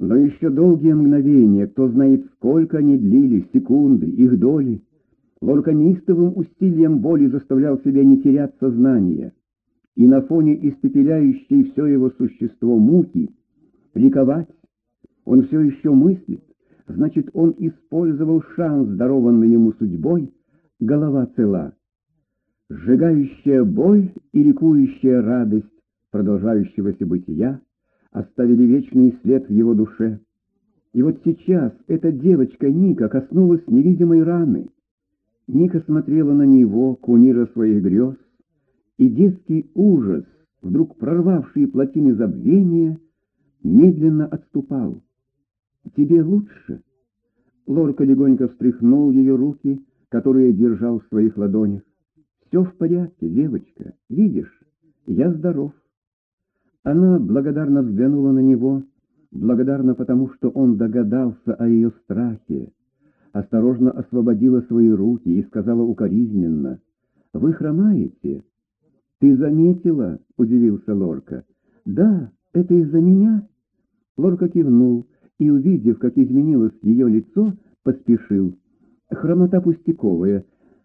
Но еще долгие мгновения, кто знает, сколько они длились, секунды, их доли, Лорка неистовым усилием воли заставлял себя не терять сознание, и на фоне испепеляющей все его существо муки ликовать. Он все еще мыслит, значит, он использовал шанс, дарованный ему судьбой, голова цела. Сжигающая боль и ликующая радость продолжающегося бытия оставили вечный след в его душе. И вот сейчас эта девочка Ника коснулась невидимой раны. Ника смотрела на него, кумира своих грез, и детский ужас, вдруг прорвавший плотины забвения, медленно отступал. «Тебе лучше?» Лорка легонько встряхнул ее руки, которые держал в своих ладонях. «Все в порядке, девочка. Видишь, я здоров». Она благодарно взглянула на него, благодарна потому, что он догадался о ее страхе, осторожно освободила свои руки и сказала укоризненно, «Вы хромаете?» «Ты заметила?» — удивился Лорка. «Да, это из-за меня?» Лорка кивнул и, увидев, как изменилось ее лицо, поспешил. «Хромота пустяковая,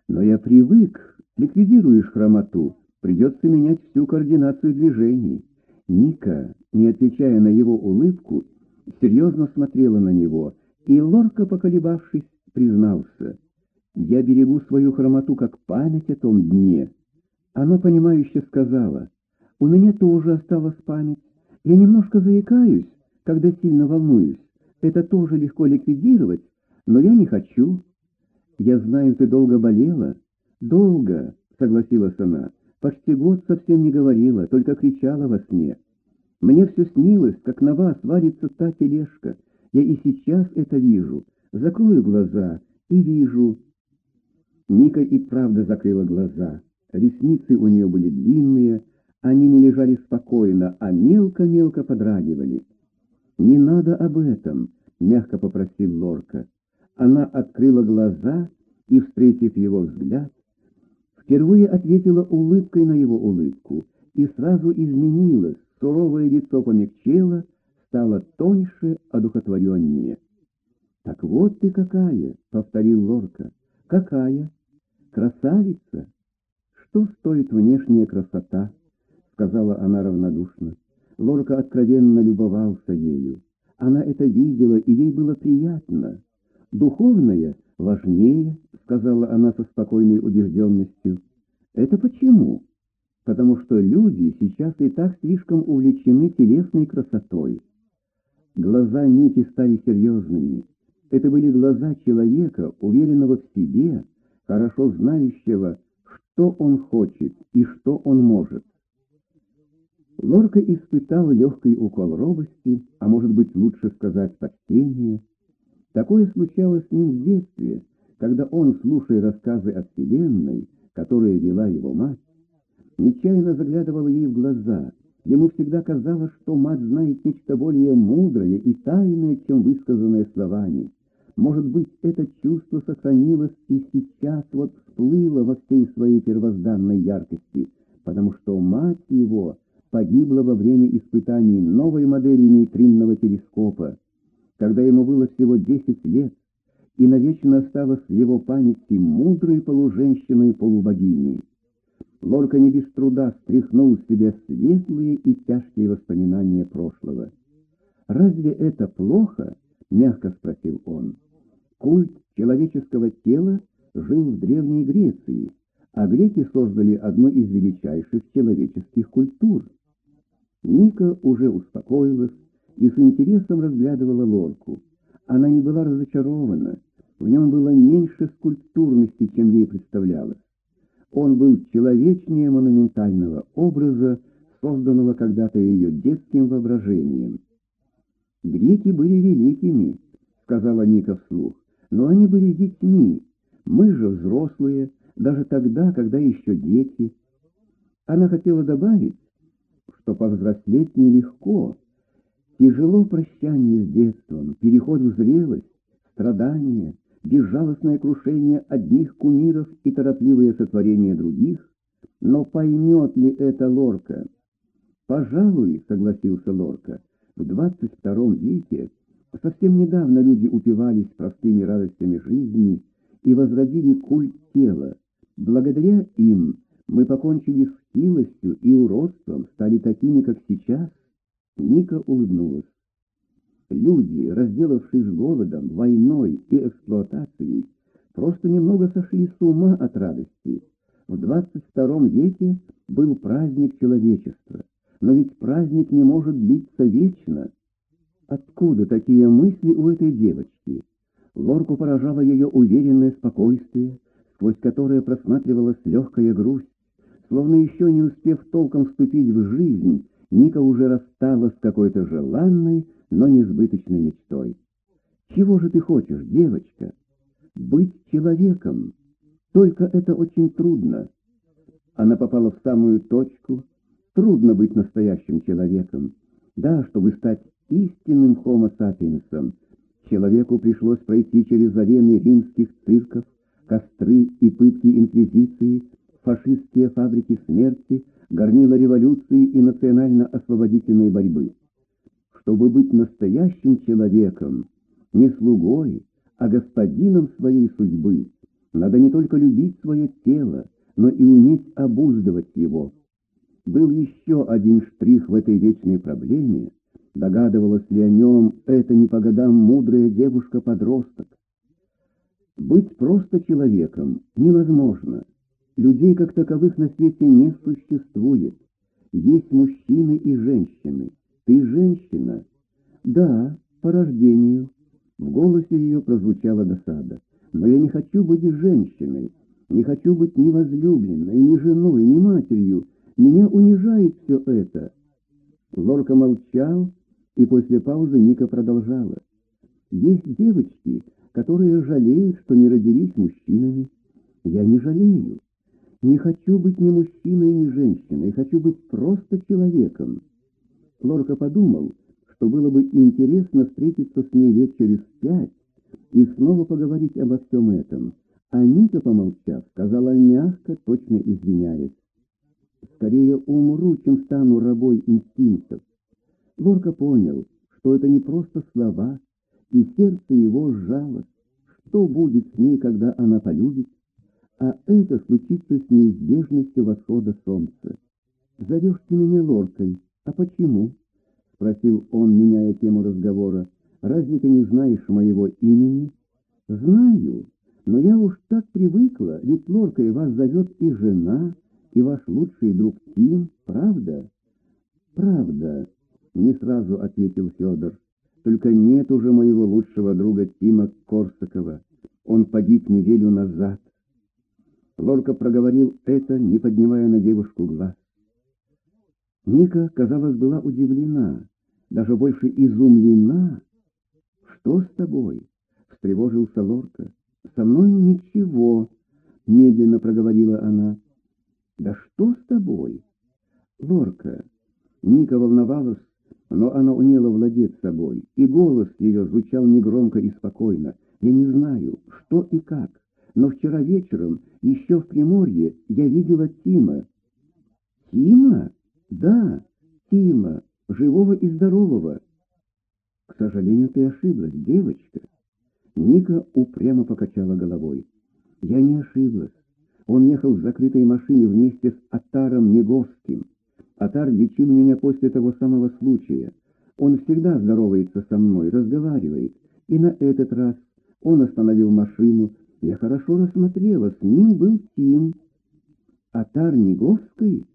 но я привык. Ликвидируешь хромоту, придется менять всю координацию движений». Ника, не отвечая на его улыбку, серьезно смотрела на него, и Лорка, поколебавшись, признался. «Я берегу свою хромоту как память о том дне». Она, понимающе сказала, «У меня тоже осталась память. Я немножко заикаюсь, когда сильно волнуюсь. Это тоже легко ликвидировать, но я не хочу». «Я знаю, ты долго болела». «Долго», — согласилась она. Почти год совсем не говорила, только кричала во сне. Мне все снилось, как на вас варится та тележка. Я и сейчас это вижу. Закрою глаза и вижу. Ника и правда закрыла глаза. Ресницы у нее были длинные, они не лежали спокойно, а мелко-мелко подрагивали. «Не надо об этом», — мягко попросил Лорка. Она открыла глаза и, встретив его взгляд, впервые ответила улыбкой на его улыбку и сразу изменилась, суровое лицо помягчело, стало тоньше, одухотвореннее. «Так вот ты какая!» — повторил Лорка. «Какая? Красавица!» «Что стоит внешняя красота?» — сказала она равнодушно. Лорка откровенно любовался ею. Она это видела, и ей было приятно. Духовная важнее, сказала она со спокойной убежденностью. Это почему? Потому что люди сейчас и так слишком увлечены телесной красотой. Глаза Ники стали серьезными. Это были глаза человека, уверенного в себе, хорошо знающего, что он хочет и что он может. Лорка испытал легкий укол робости, а может быть лучше сказать почтения. Такое случалось с ним в детстве, когда он, слушая рассказы о Вселенной, которые вела его мать, нечаянно заглядывал ей в глаза. Ему всегда казалось, что мать знает нечто более мудрое и тайное, чем высказанное словами. Может быть, это чувство сохранилось и сейчас вот всплыло во всей своей первозданной яркости, потому что мать его погибла во время испытаний новой модели нейтринного телескопа, когда ему было всего 10 лет, и навечно осталась в его памяти мудрой полуженщиной полубогиней. Лорка не без труда стряхнул с себя светлые и тяжкие воспоминания прошлого. «Разве это плохо?» — мягко спросил он. «Культ человеческого тела жил в Древней Греции, а греки создали одну из величайших человеческих культур». Ника уже успокоилась и с интересом разглядывала лорку. Она не была разочарована, в нем было меньше скульптурности, чем ей представлялось. Он был человечнее монументального образа, созданного когда-то ее детским воображением. «Греки были великими», — сказала Ника вслух, — «но они были детьми. Мы же взрослые, даже тогда, когда еще дети». Она хотела добавить, что повзрослеть нелегко. Тяжело прощание с детством, переход в зрелость, страдания, безжалостное крушение одних кумиров и торопливое сотворение других, но поймет ли это Лорка? «Пожалуй», — согласился Лорка, — «в двадцать втором веке Совсем недавно люди упивались простыми радостями жизни и возродили культ тела. Благодаря им мы покончили с хилостью и уродством, стали такими, как сейчас. Ника улыбнулась. Люди, разделавшись голодом, войной и эксплуатацией, просто немного сошли с ума от радости. В 22 веке был праздник человечества, но ведь праздник не может длиться вечно. Откуда такие мысли у этой девочки? Лорку поражало ее уверенное спокойствие, сквозь которое просматривалась легкая грусть. Словно еще не успев толком вступить в жизнь, Ника уже рассталась с какой-то желанной, но несбыточной мечтой. Чего же ты хочешь, девочка? Быть человеком. Только это очень трудно. Она попала в самую точку. Трудно быть настоящим человеком. Да, чтобы стать истинным homo sapiensом, человеку пришлось пройти через арены римских цирков, костры и пытки инквизиции, фашистские фабрики смерти, горнила революции и национально-освободительной борьбы. Чтобы быть настоящим человеком, не слугой, а господином своей судьбы, надо не только любить свое тело, но и уметь обуздывать его. Был еще один штрих в этой вечной проблеме, догадывалась ли о нем эта не по годам мудрая девушка-подросток. Быть просто человеком невозможно. Людей как таковых на свете не существует. Есть мужчины и женщины. Ты женщина? Да, по рождению. В голосе ее прозвучала досада. Но я не хочу быть женщиной. Не хочу быть ни возлюбленной, ни женой, ни матерью. Меня унижает все это. Лорка молчал, и после паузы Ника продолжала. Есть девочки, которые жалеют, что не родились мужчинами. Я не жалею. Не хочу быть ни мужчиной, ни женщиной, хочу быть просто человеком. Лорка подумал, что было бы интересно встретиться с ней лет через пять и снова поговорить обо всем этом. А Ника, помолчав, сказала мягко, точно извиняясь. «Скорее умру, чем стану рабой инстинктов». Лорка понял, что это не просто слова, и сердце его сжалось. Что будет с ней, когда она полюбит? А это случится с неизбежностью восхода солнца. «Зовешь ты меня лоркой, а почему?» — спросил он, меняя тему разговора. «Разве ты не знаешь моего имени?» «Знаю, но я уж так привыкла, ведь лоркой вас зовет и жена, и ваш лучший друг Тим, правда?» «Правда», — не сразу ответил Федор. «Только нет уже моего лучшего друга Тима Корсакова. Он погиб неделю назад». Лорка проговорил это, не поднимая на девушку глаз. Ника, казалось, была удивлена, даже больше изумлена. «Что с тобой?» — встревожился Лорка. «Со мной ничего», — медленно проговорила она. «Да что с тобой?» «Лорка». Ника волновалась, но она умела владеть собой, и голос ее звучал негромко и спокойно. «Я не знаю, что и как но вчера вечером, еще в Приморье, я видела Тима. Тима? Да, Тима, живого и здорового. К сожалению, ты ошиблась, девочка. Ника упрямо покачала головой. Я не ошиблась. Он ехал в закрытой машине вместе с Атаром Неговским. Атар лечил меня после того самого случая. Он всегда здоровается со мной, разговаривает. И на этот раз он остановил машину, я хорошо рассмотрела, с ним был Тим. А Тарниговской?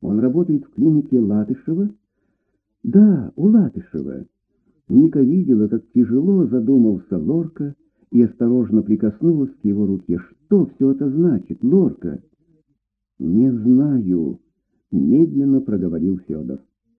Он работает в клинике Латышева? Да, у Латышева. Ника видела, как тяжело задумался Лорка и осторожно прикоснулась к его руке. Что все это значит, Лорка? Не знаю, медленно проговорил Федор.